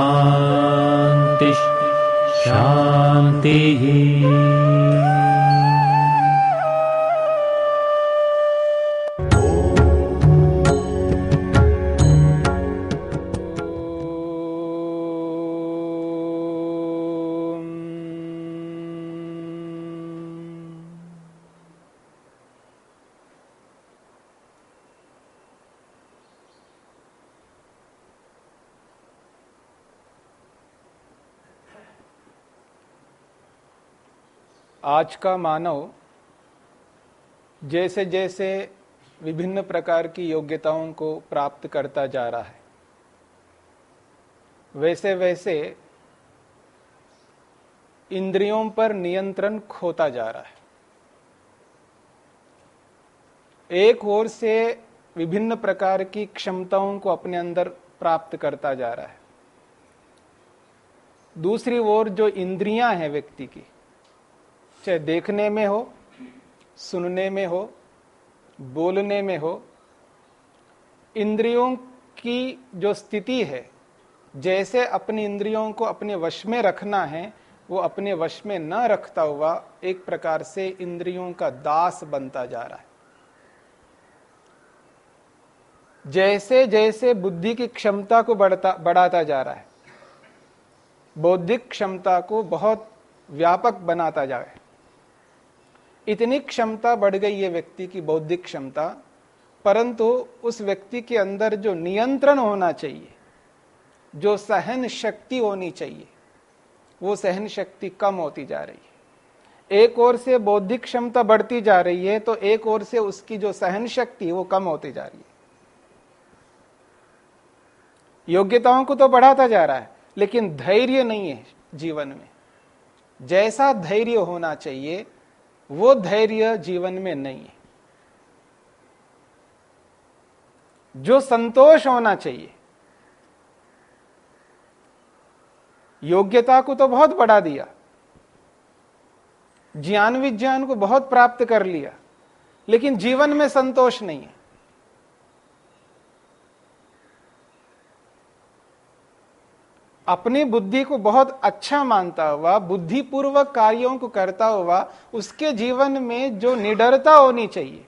शान्तिः शान्तिः। आज का मानव जैसे जैसे विभिन्न प्रकार की योग्यताओं को प्राप्त करता जा रहा है वैसे वैसे इंद्रियों पर नियंत्रण खोता जा रहा है। एक ओर से विभिन्न प्रकार की क्षमताओं को अपने अंदर प्राप्त करता जा रहा है। दूसरी ओर जो इंद्रियाँ हैं व्यक्ति की चाहे देखने में हो, सुनने में हो, बोलने में हो, इंद्रियों की जो स्थिति है, जैसे अपनी इंद्रियों को अपने वश में रखना है, वो अपने वश में न रखता हुआ एक प्रकार से इंद्रियों का दास बनता जा रहा है। जैसे जैसे बुद्धि की क्षमता को बढ़ता, बढ़ाता जा रहा है, बौद्धिक क्षमता को बहुत व्यापक बनाता जा रहा है। इतनी क्षमता बढ़ गई है व्यक्ति की बौद्धिक क्षमता, परंतु उस व्यक्ति के अंदर जो नियंत्रण होना चाहिए, जो सहन शक्ति होनी चाहिए, वो सहन शक्ति कम होती जा रही है। एक ओर से बौद्धिक क्षमता बढ़ती जा रही है तो एक ओर से उसकी जो सहन शक्ति वो कम होती जा रही है। योग्यताओं को तो बढ़ाता जा रहा है, लेकिन धैर्य नहीं है जीवन में। जैसा धैर्य होना चाहिए वो धैर्य जीवन में नहीं है। जो संतोष होना चाहिए। योग्यता को तो बहुत बढ़ा दिया। ज्ञान विज्ञान को बहुत प्राप्त कर लिया। लेकिन जीवन में संतोष नहीं है। अपनी बुद्धि को बहुत अच्छा मानता हुआ, बुद्धिपूर्वक कार्यों को करता हुआ, उसके जीवन में जो निडरता होनी चाहिए,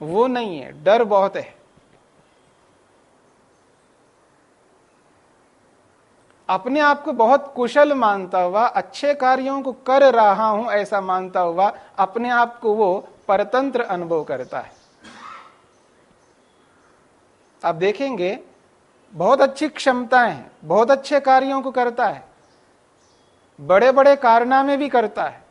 वो नहीं है, डर बहुत है। अपने आप को बहुत कुशल मानता हुआ, अच्छे कार्यों को कर रहा हूँ ऐसा मानता हुआ, अपने आप को वो परतंत्र अनुभव करता है। आप देखेंगे बहुत अच्छी क्षमताएँ हैं बहुत अच्छे कार्यों को करता है बड़े बड़े कारनामे भी करता है।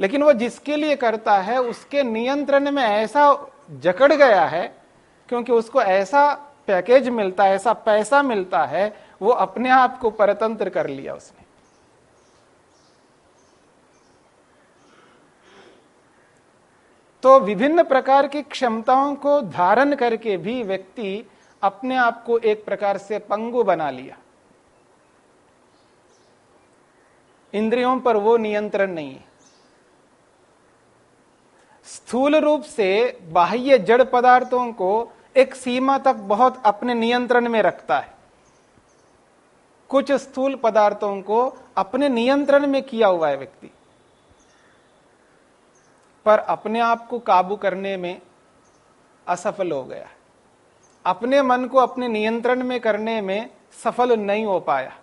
लेकिन वो जिसके लिए करता है, उसके नियंत्रण में ऐसा जकड़ गया है, क्योंकि उसको ऐसा पैकेज मिलता है, ऐसा पैसा मिलता है, वो अपने आप को परतंत्र कर लिया उसने। तो विभिन्न प्रकार की क्षमताओं को धारण करके भी व्यक्ति अपने आप को एक प्रकार से पंगु बना लिया। इंद्रियों पर वो नियंत्रण नहीं है। स्थूल रूप से बाह्य जड़ पदार्थों को एक सीमा तक बहुत अपने नियंत्रण में रखता है। कुछ स्थूल पदार्थों को अपने नियंत्रण में किया हुआ है व्यक्ति। पर अपने आप को काबू करने में असफल हो गया। अपने मन को अपने नियंत्रण में करने में सफल नहीं हो पाया।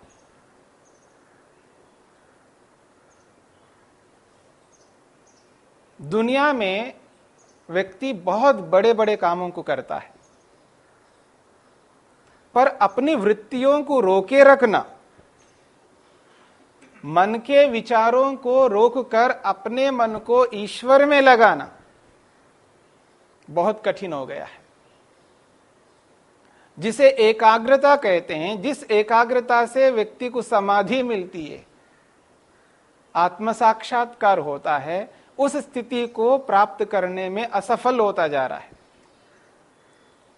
दुनिया में व्यक्ति बहुत बड़े बड़े कामों को करता है। पर अपनी वृत्तियों को रोके रखना, मन के विचारों को रोककर अपने मन को ईश्वर में लगाना बहुत कठिन हो गया है। जिसे एकाग्रता कहते हैं, जिस एकाग्रता से व्यक्ति को समाधि मिलती है आत्म साक्षात्कार होता है, उस स्थिति को प्राप्त करने में असफल होता जा रहा है।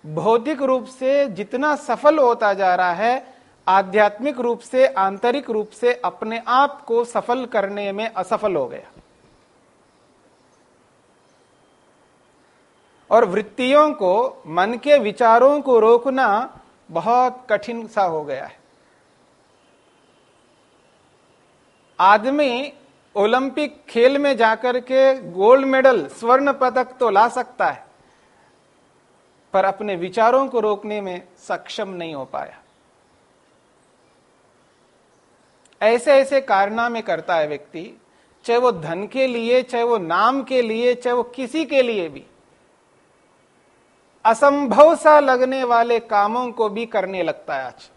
भौतिक रूप से जितना सफल होता जा रहा है, आध्यात्मिक रूप से, आंतरिक रूप से अपने आप को सफल करने में असफल हो गया। और वृत्तियों को, मन के विचारों को रोकना बहुत कठिन सा हो गया है। आदमी ओलंपिक खेल में जाकर के गोल्ड मेडल, स्वर्ण पदक तो ला सकता है, पर अपने विचारों को रोकने में सक्षम नहीं हो पाया। ऐसे ऐसे कारनामे करता है व्यक्ति, चाहे वो धन के लिए, चाहे वो नाम के लिए, चाहे वो किसी के लिए भी। असंभव सा लगने वाले कामों को भी करने लगता है आज।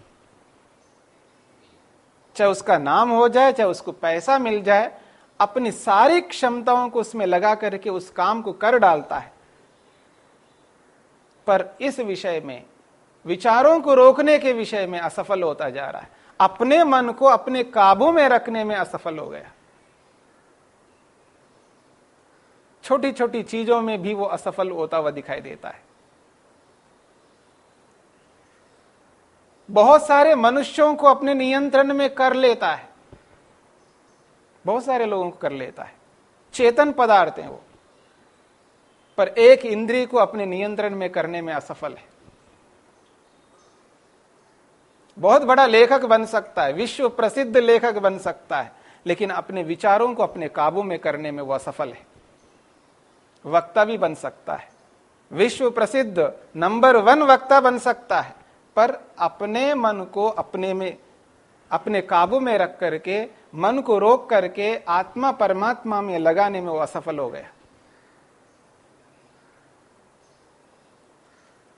चाहे उसका नाम हो जाए, चाहे उसको पैसा मिल जाए, अपनी सारी क्षमताओं को उसमें लगा करके उस काम को कर डालता है। पर इस विषय में, विचारों को रोकने के विषय में असफल होता जा रहा है। अपने मन को अपने काबू में रखने में असफल हो गया। छोटी छोटी चीज़ों में भी वो असफल होता हुआ दिखाई देता है। बहुत सारे मनुष्यों को अपने नियंत्रण में कर लेता है। बहुत सारे लोगों को कर लेता है। चेतन पदार्थ है वो। पर एक इंद्रिय को अपने नियंत्रण में करने में असफल है। बहुत बड़ा लेखक बन सकता है, विश्व प्रसिद्ध लेखक बन सकता है, लेकिन अपने विचारों को अपने काबू में करने में वह असफल है। वक्ता भी बन सकता है। विश्व प्रसिद्ध नंबर वन वक्ता बन सकता है। पर अपने मन को अपने में, अपने काबू में रख करके, मन को रोक करके आत्मा परमात्मा में लगाने में वो असफल हो गया।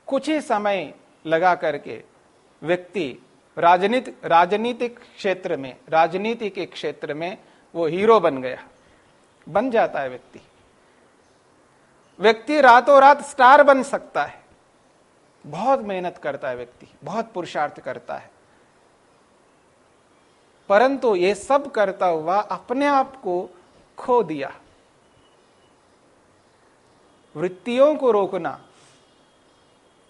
कुछ ही समय लगा करके व्यक्ति राजनीति, राजनीतिक क्षेत्र में, राजनीति के क्षेत्र में वो हीरो बन गया। बन जाता है व्यक्ति। व्यक्ति रातों रात स्टार बन सकता है। बहुत मेहनत करता है व्यक्ति, बहुत पुरुषार्थ करता है। परंतु ये सब करता हुआ अपने आप को खो दिया। वृत्तियों को रोकना,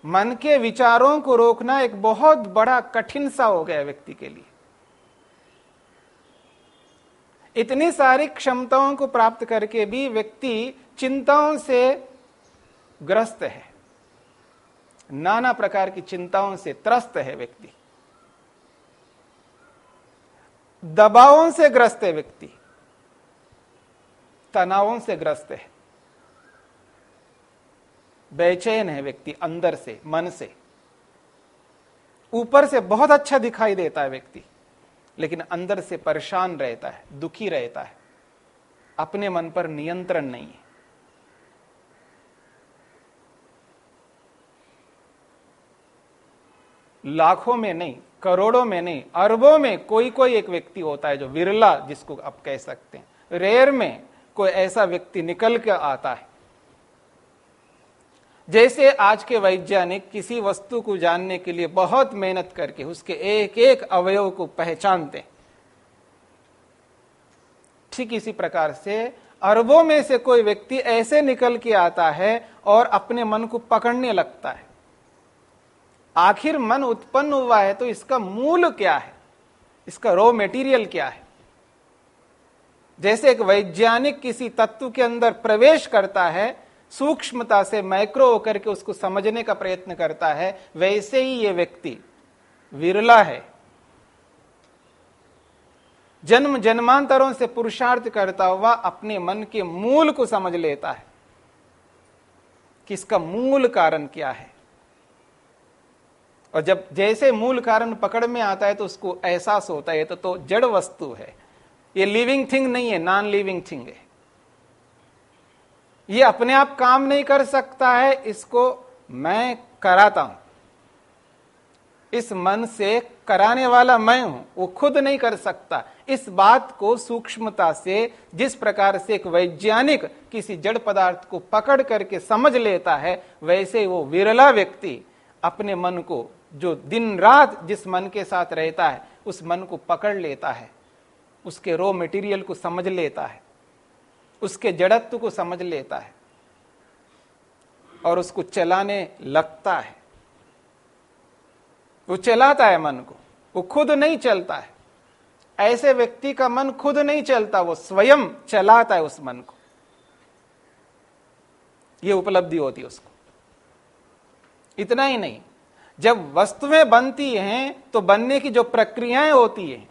मन के विचारों को रोकना एक बहुत बड़ा कठिन सा हो गया व्यक्ति के लिए। इतनी सारी क्षमताओं को प्राप्त करके भी व्यक्ति चिंताओं से ग्रस्त है। नाना प्रकार की चिंताओं से त्रस्त है व्यक्ति। दबावों से ग्रस्त है व्यक्ति। तनावों से ग्रस्त है। बेचैन है व्यक्ति अंदर से, मन से। ऊपर से बहुत अच्छा दिखाई देता है व्यक्ति, लेकिन अंदर से परेशान रहता है, दुखी रहता है। अपने मन पर नियंत्रण नहीं है। लाखों में नहीं, करोड़ों में नहीं, अरबों में कोई कोई एक व्यक्ति होता है जो विरला जिसको आप कह सकते हैं। रेयर में कोई ऐसा व्यक्ति निकल के आता है। जैसे आज के वैज्ञानिक किसी वस्तु को जानने के लिए बहुत मेहनत करके उसके एक एक अवयव को पहचानते ठीक इसी प्रकार से अरबों में से कोई व्यक्ति ऐसे निकल के आता है और अपने मन को पकड़ने लगता है। आखिर मन उत्पन्न हुआ है तो इसका मूल क्या है? इसका रॉ मेटीरियल क्या है? जैसे एक वैज्ञानिक किसी तत्व के अंदर प्रवेश करता है, सूक्ष्मता से माइक्रो होकर के उसको समझने का प्रयत्न करता है, वैसे ही ये व्यक्ति विरला है। जन्म जन्मांतरों से पुरुषार्थ करता हुआ अपने मन के मूल को समझ लेता है। कि इसका मूल कारण क्या है? और जब जैसे मूल कारण पकड़ में आता है तो उसको एहसास होता है तो, तो जड़ वस्तु है। ये लिविंग थिंग नहीं है नॉन लिविंग थिंग है। ये अपने आप काम नहीं कर सकता है इसको मैं कराता हूँ। इस मन से कराने वाला मैं हूँ वो खुद नहीं कर सकता। इस बात को सूक्ष्मता से जिस प्रकार से एक वैज्ञानिक किसी जड़ पदार्थ को पकड़ करके समझ लेता है वैसे वो विरला व्यक्ति अपने मन को जो दिन रात जिस मन के साथ रहता है, उस मन को पकड़ लेता है, उसके रॉ मटेरियल को समझ लेता है, उसके जड़त्व को समझ लेता है, और उसको चलाने लगता है। वो चलाता है मन को, वो खुद नहीं चलता है। ऐसे व्यक्ति का मन खुद नहीं चलता, वो स्वयं चलाता है उस मन को। ये उपलब्धि होती है उसको। इतना ही नहीं। जब वस्तुएँ बनती हैं तो बनने की जो प्रक्रियाएँ होती हैं,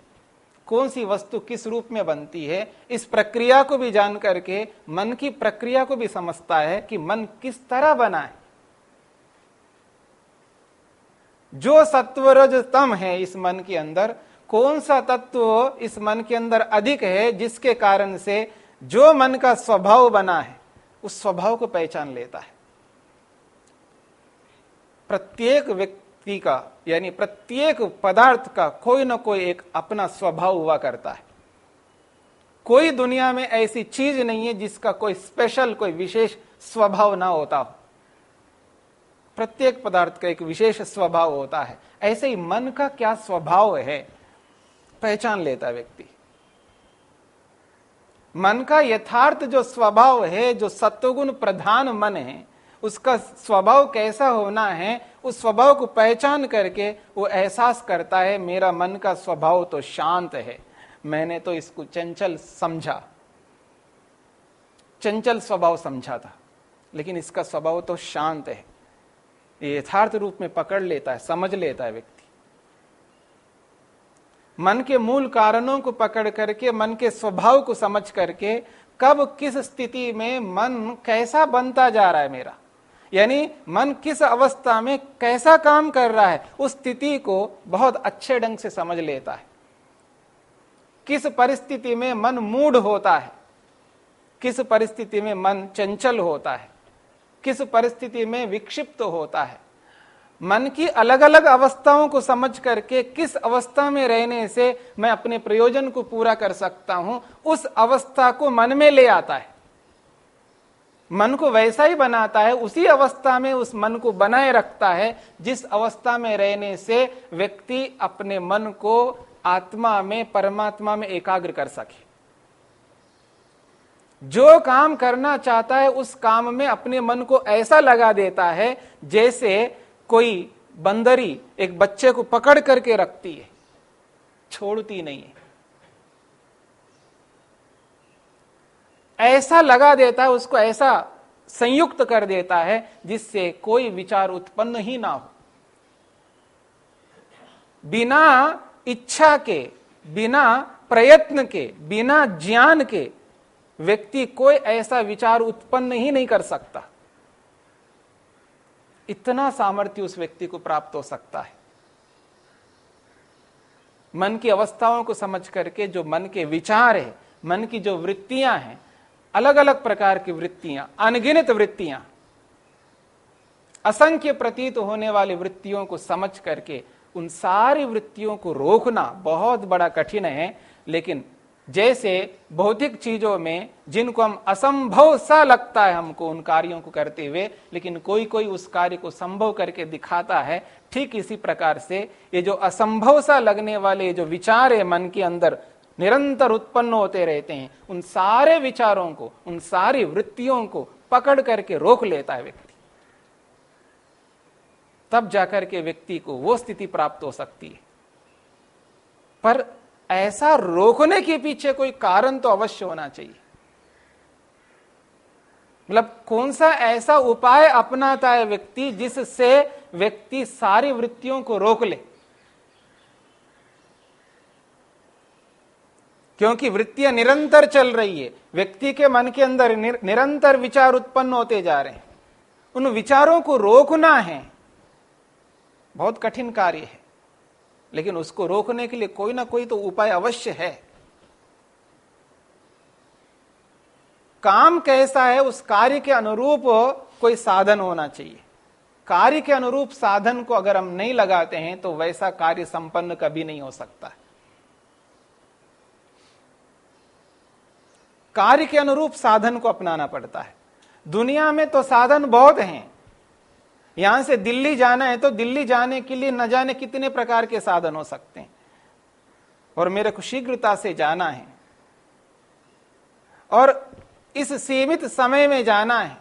कौन सी वस्तु किस रूप में बनती है, इस प्रक्रिया को भी जान करके, मन की प्रक्रिया को भी समझता है कि मन किस तरह बना है। जो सत्वरज तम है इस मन के अंदर, कौन सा तत्व इस मन के अंदर अधिक है, जिसके कारण से जो मन का स्वभाव बना है, उस स्वभाव को पहचान लेता है। प्रत्येक व्यक्ति का, यानी प्रत्येक पदार्थ का कोई ना कोई एक अपना स्वभाव हुआ करता है। कोई दुनिया में ऐसी चीज़ नहीं है जिसका कोई स्पेशल कोई विशेष स्वभाव ना होता हो। प्रत्येक पदार्थ का एक विशेष स्वभाव होता है। ऐसे ही मन का क्या स्वभाव है? पहचान लेता व्यक्ति। मन का यथार्थ जो स्वभाव है, जो सत्वगुण प्रधान मन है, उसका स्वभाव कैसा होना है उस स्वभाव को पहचान करके वो एहसास करता है, मेरा मन का स्वभाव तो शांत है। मैंने तो इसको चंचल समझा। चंचल स्वभाव समझा था, लेकिन इसका स्वभाव तो शांत है। ये यथार्थ रूप में पकड़ लेता है, समझ लेता है व्यक्ति। मन के मूल कारणों को पकड़ करके, मन के स्वभाव को समझ करके, कब किस स्थिति में मन कैसा बनता जा रहा है मेरा? यानी मन किस अवस्था में कैसा काम कर रहा है, उस स्थिति को बहुत अच्छे ढंग से समझ लेता है। किस परिस्थिति में मन मूड होता है, किस परिस्थिति में मन चंचल होता है, किस परिस्थिति में विक्षिप्त होता है। मन की अलग अलग अवस्थाओं को समझ करके किस अवस्था में रहने से मैं अपने प्रयोजन को पूरा कर सकता हूँ, उस अवस्था को मन में ले आता है। मन को वैसा ही बनाता है, उसी अवस्था में उस मन को बनाए रखता है, जिस अवस्था में रहने से व्यक्ति अपने मन को आत्मा में, परमात्मा में एकाग्र कर सके। जो काम करना चाहता है, उस काम में अपने मन को ऐसा लगा देता है, जैसे कोई बंदरी एक बच्चे को पकड़ करके रखती है, छोड़ती नहीं है। ऐसा लगा देता है, उसको ऐसा संयुक्त कर देता है जिससे कोई विचार उत्पन्न ही ना हो। बिना इच्छा के, बिना प्रयत्न के, बिना ज्ञान के व्यक्ति कोई ऐसा विचार उत्पन्न ही नहीं कर सकता। इतना सामर्थ्य उस व्यक्ति को प्राप्त हो सकता है। मन की अवस्थाओं को समझ करके जो मन के विचार है, मन की जो वृत्तियाँ हैं अलग अलग प्रकार की वृत्तियाँ, अनगिनत वृत्तियाँ, असंख्य प्रतीत होने वाली वृत्तियों को समझ करके उन सारी वृत्तियों को रोकना बहुत बड़ा कठिन है, लेकिन जैसे भौतिक चीज़ों में जिनको हम असंभव सा लगता है हमको उन कार्यों को करते हुए, लेकिन कोई कोई उस कार्य को संभव करके दिखाता है, ठीक इसी प्रकार से ये जो असंभव सा लगने वाले जो विचार है मन के अंदर निरंतर उत्पन्न होते रहते हैं। उन सारे विचारों को, उन सारी वृत्तियों को पकड़ करके रोक लेता है व्यक्ति। तब जाकर के व्यक्ति को वो स्थिति प्राप्त हो सकती है। पर ऐसा रोकने के पीछे कोई कारण तो अवश्य होना चाहिए। मतलब कौन सा ऐसा उपाय अपनाता है व्यक्ति जिससे व्यक्ति सारी वृत्तियों को रोक ले? क्योंकि वृत्तियाँ निरंतर चल रही है। व्यक्ति के मन के अंदर निर, निरंतर विचार उत्पन्न होते जा रहे हैं। उन विचारों को रोकना है। बहुत कठिन कार्य है। लेकिन उसको रोकने के लिए कोई ना कोई तो उपाय अवश्य है। काम कैसा है उस कार्य के अनुरूप कोई साधन होना चाहिए। कार्य के अनुरूप साधन को अगर हम नहीं लगाते हैं तो वैसा कार्य संपन्न कभी नहीं हो सकता। कार्य के अनुरूप साधन को अपनाना पड़ता है। दुनिया में तो साधन बहुत हैं। यहाँ से दिल्ली जाना है तो दिल्ली जाने के लिए न जाने कितने प्रकार के साधन हो सकते हैं। और मेरे को शीघ्रता से जाना है। और इस सीमित समय में जाना है।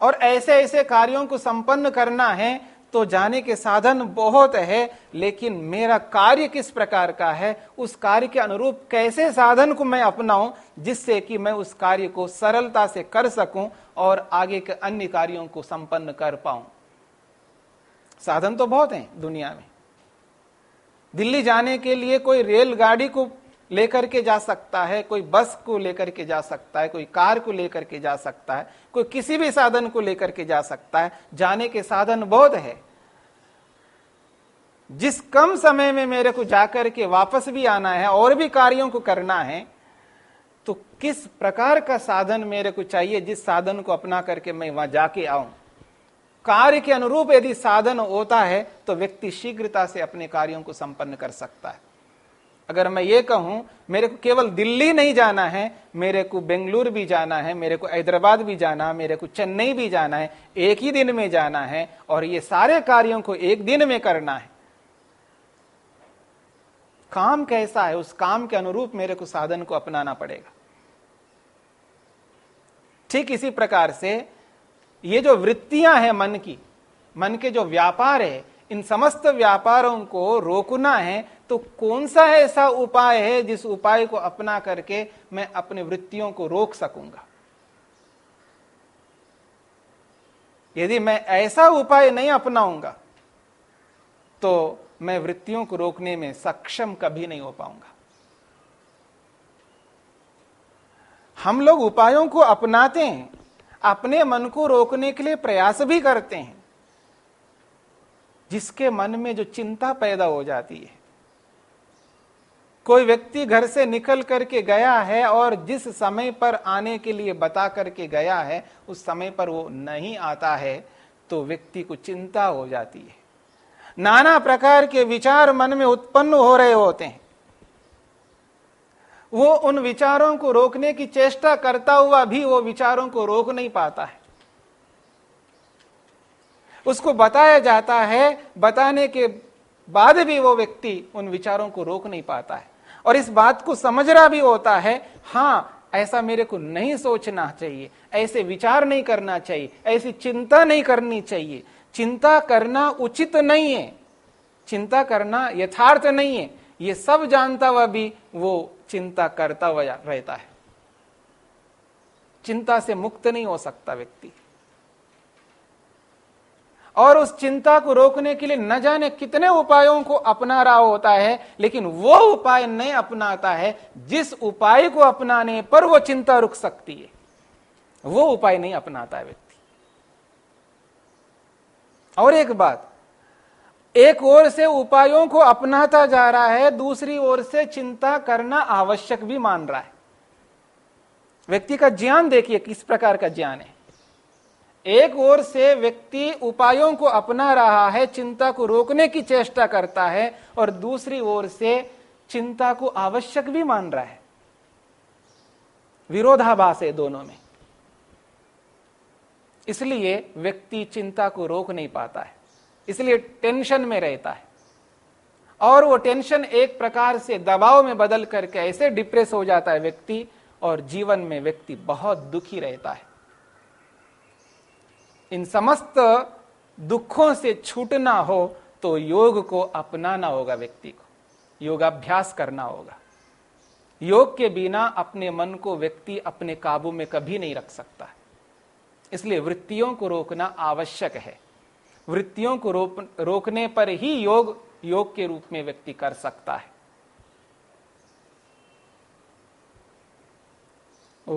और ऐसे ऐसे कार्यों को संपन्न करना है तो जाने के साधन बहुत है, लेकिन मेरा कार्य किस प्रकार का है, उस कार्य के अनुरूप कैसे साधन को मैं अपनाऊं, जिससे कि मैं उस कार्य को सरलता से कर सकूँ और आगे के अन्य कार्यों को संपन्न कर पाऊँ। साधन तो बहुत हैं दुनिया में। दिल्ली जाने के लिए कोई रेलगाड़ी को लेकर के जा सकता है, कोई बस को लेकर के जा सकता है, कोई कार को लेकर के जा सकता है, कोई किसी भी साधन को लेकर के जा सकता है, जाने के साधन बहुत है। जिस कम समय में मेरे को जाकर के वापस भी आना है और भी कार्यों को करना है तो किस प्रकार का साधन मेरे को चाहिए जिस साधन को अपना करके मैं वहाँ जाके आऊँ? कार्य के अनुरूप यदि साधन होता है तो व्यक्ति शीघ्रता से अपने कार्यों को संपन्न कर सकता है। अगर मैं ये कहूँ, मेरे को केवल दिल्ली नहीं जाना है, मेरे को बेंगलुरु भी जाना है, मेरे को हैदराबाद भी जाना है, मेरे को चेन्नई भी जाना है, एक ही दिन में जाना है, और ये सारे कार्यों को एक दिन में करना है काम कैसा है, उस काम के अनुरूप मेरे को साधन को अपनाना पड़ेगा। ठीक इसी प्रकार से ये जो वृत्तियाँ हैं मन की, मन के जो व्यापार है, इन समस्त व्यापारों को रोकना है तो कौन सा ऐसा उपाय है जिस उपाय को अपना करके मैं अपने वृत्तियों को रोक सकूँगा? यदि मैं ऐसा उपाय नहीं अपनाऊँगा तो मैं वृत्तियों को रोकने में सक्षम कभी नहीं हो पाऊँगा। हम लोग उपायों को अपनाते हैं, अपने मन को रोकने के लिए प्रयास भी करते हैं, जिसके मन में जो चिंता पैदा हो जाती है। कोई व्यक्ति घर से निकल करके गया है और जिस समय पर आने के लिए बता करके गया है, उस समय पर वो नहीं आता है तो व्यक्ति को चिंता हो जाती है। नाना प्रकार के विचार मन में उत्पन्न हो रहे होते हैं। वो उन विचारों को रोकने की चेष्टा करता हुआ भी वो विचारों को रोक नहीं पाता है। उसको बताया जाता है, बताने के बाद भी वो व्यक्ति उन विचारों को रोक नहीं पाता है। और इस बात को समझ रहा भी होता है, हाँ, ऐसा मेरे को नहीं सोचना चाहिए, ऐसे विचार नहीं करना चाहिए, ऐसी चिंता नहीं करनी चाहिए। चिंता करना उचित नहीं है। चिंता करना यथार्थ नहीं है। ये सब जानता हुआ भी वो चिंता करता हुआ रहता है। चिंता से मुक्त नहीं हो सकता व्यक्ति। और उस चिंता को रोकने के लिए न जाने कितने उपायों को अपना रहा होता है, लेकिन वो उपाय नहीं अपनाता है। जिस उपाय को अपनाने पर वो चिंता रुक सकती है। वो उपाय नहीं अपनाता है व्यक्ति। और एक बात, एक ओर से उपायों को अपनाता जा रहा है, दूसरी ओर से चिंता करना आवश्यक भी मान रहा है। व्यक्ति का ज्ञान देखिए किस प्रकार का ज्ञान है। एक ओर से व्यक्ति उपायों को अपना रहा है, चिंता को रोकने की चेष्टा करता है, और दूसरी ओर से चिंता को आवश्यक भी मान रहा है। विरोधाभास है दोनों में। इसलिए व्यक्ति चिंता को रोक नहीं पाता है। इसलिए टेंशन में रहता है। और वो टेंशन एक प्रकार से दबाव में बदल करके ऐसे डिप्रेस हो जाता है व्यक्ति, और जीवन में व्यक्ति बहुत दुखी रहता है। इन समस्त दुखों से छूटना हो तो योग को अपनाना होगा व्यक्ति को। योगाभ्यास करना होगा। योग के बिना अपने मन को व्यक्ति अपने काबू में कभी नहीं रख सकता। इसलिए वृत्तियों को रोकना आवश्यक है। वृत्तियों को रोकने पर ही योग योग के रूप में व्यक्ति कर सकता है। ओ